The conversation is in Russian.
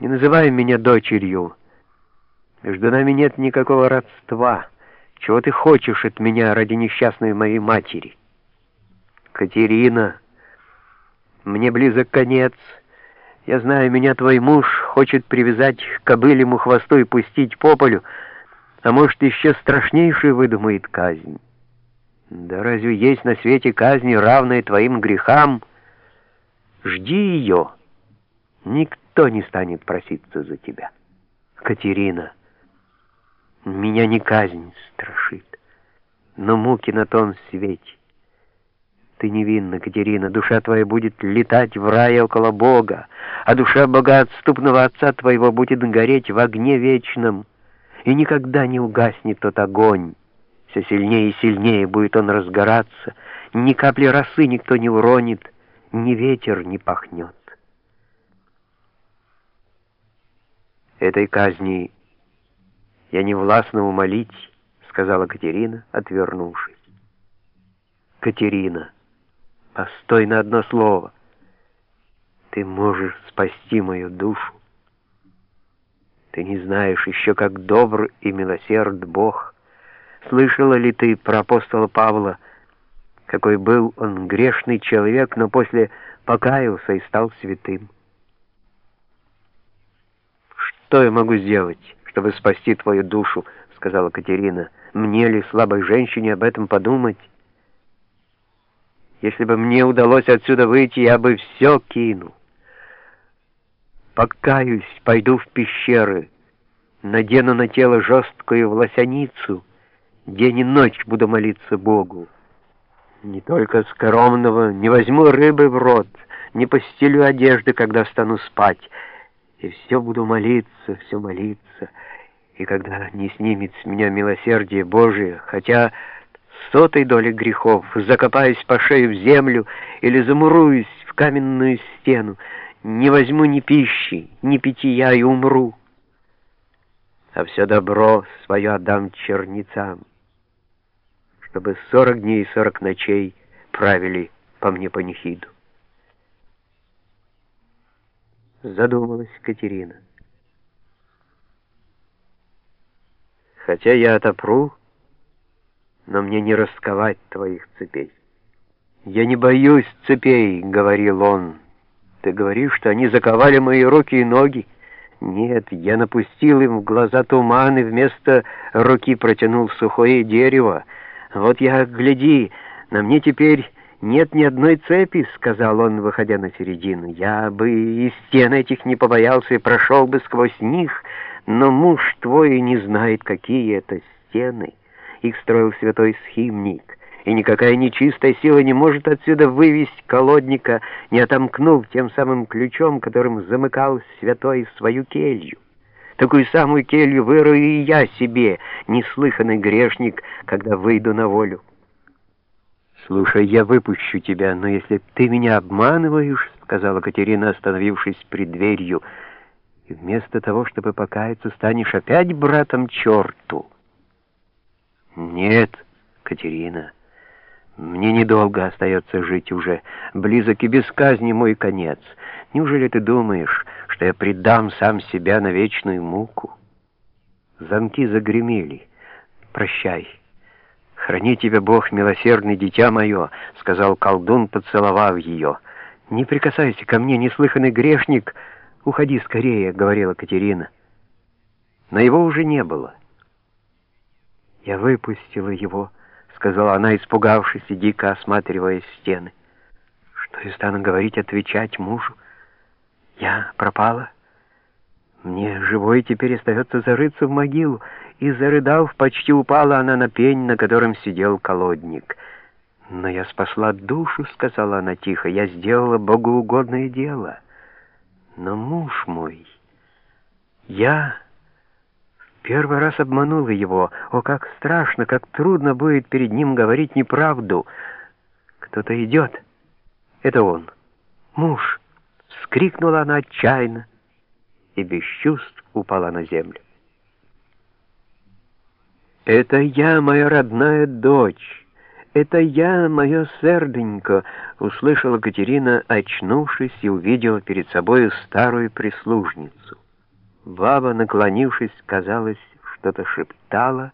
Не называй меня дочерью. Между нами нет никакого родства. Чего ты хочешь от меня ради несчастной моей матери? Катерина, мне близок конец. Я знаю, меня твой муж хочет привязать к кобылему хвосту и пустить по полю, а может, еще страшнейшую выдумает казнь. Да разве есть на свете казни, равные твоим грехам? Жди ее. Никто не станет проситься за тебя. Катерина, меня не казнь страшит, но муки на том свете. Ты невинна, Катерина, душа твоя будет летать в рае около Бога, а душа богоотступного отца твоего будет гореть в огне вечном, и никогда не угаснет тот огонь. Все сильнее и сильнее будет он разгораться, ни капли росы никто не уронит, ни ветер не пахнет. Этой казни я не властна умолить, сказала Катерина, отвернувшись. Катерина, постой на одно слово. Ты можешь спасти мою душу. Ты не знаешь еще, как добр и милосерд Бог. Слышала ли ты про апостола Павла, какой был он грешный человек, но после покаялся и стал святым? «Что я могу сделать, чтобы спасти твою душу?» — сказала Катерина. «Мне ли, слабой женщине, об этом подумать? Если бы мне удалось отсюда выйти, я бы все кинул. Покаюсь, пойду в пещеры, надену на тело жесткую власяницу, день и ночь буду молиться Богу. Не только скоромного, не возьму рыбы в рот, не постелю одежды, когда стану спать» и все буду молиться, все молиться, и когда не снимет с меня милосердие Божие, хотя сотой доли грехов закопаюсь по шею в землю или замуруюсь в каменную стену, не возьму ни пищи, ни питья и умру, а все добро свое отдам черницам, чтобы сорок дней и сорок ночей правили по мне панихиду. Задумалась Катерина. Хотя я отопру, но мне не расковать твоих цепей. «Я не боюсь цепей», — говорил он. «Ты говоришь, что они заковали мои руки и ноги?» «Нет, я напустил им в глаза туман и вместо руки протянул сухое дерево. Вот я, гляди, на мне теперь «Нет ни одной цепи», — сказал он, выходя на середину. «Я бы и стен этих не побоялся и прошел бы сквозь них, но муж твой не знает, какие это стены. Их строил святой схимник, и никакая нечистая сила не может отсюда вывести колодника, не отомкнув тем самым ключом, которым замыкал святой свою келью. Такую самую келью вырою и я себе, неслыханный грешник, когда выйду на волю». «Слушай, я выпущу тебя, но если ты меня обманываешь, — сказала Катерина, остановившись пред дверью, — и вместо того, чтобы покаяться, станешь опять братом черту». «Нет, Катерина, мне недолго остается жить уже, близок и без казни мой конец. Неужели ты думаешь, что я предам сам себя на вечную муку?» Замки загремели. «Прощай». «Храни тебя Бог, милосердный дитя мое», — сказал колдун, поцеловав ее. «Не прикасайся ко мне, неслыханный грешник. Уходи скорее», — говорила Катерина. Но его уже не было. «Я выпустила его», — сказала она, испугавшись и дико осматривая стены. «Что я стану говорить, отвечать мужу? Я пропала?» Мне живой теперь остается зарыться в могилу, и, зарыдав, почти упала она на пень, на котором сидел колодник. «Но я спасла душу», — сказала она тихо, — «я сделала богоугодное дело. Но муж мой, я первый раз обманула его. О, как страшно, как трудно будет перед ним говорить неправду. Кто-то идет. Это он, муж», — вскрикнула она отчаянно и без чувств упала на землю. «Это я, моя родная дочь! Это я, мое серденько!» — услышала Катерина, очнувшись, и увидела перед собой старую прислужницу. Баба, наклонившись, казалось, что-то шептала,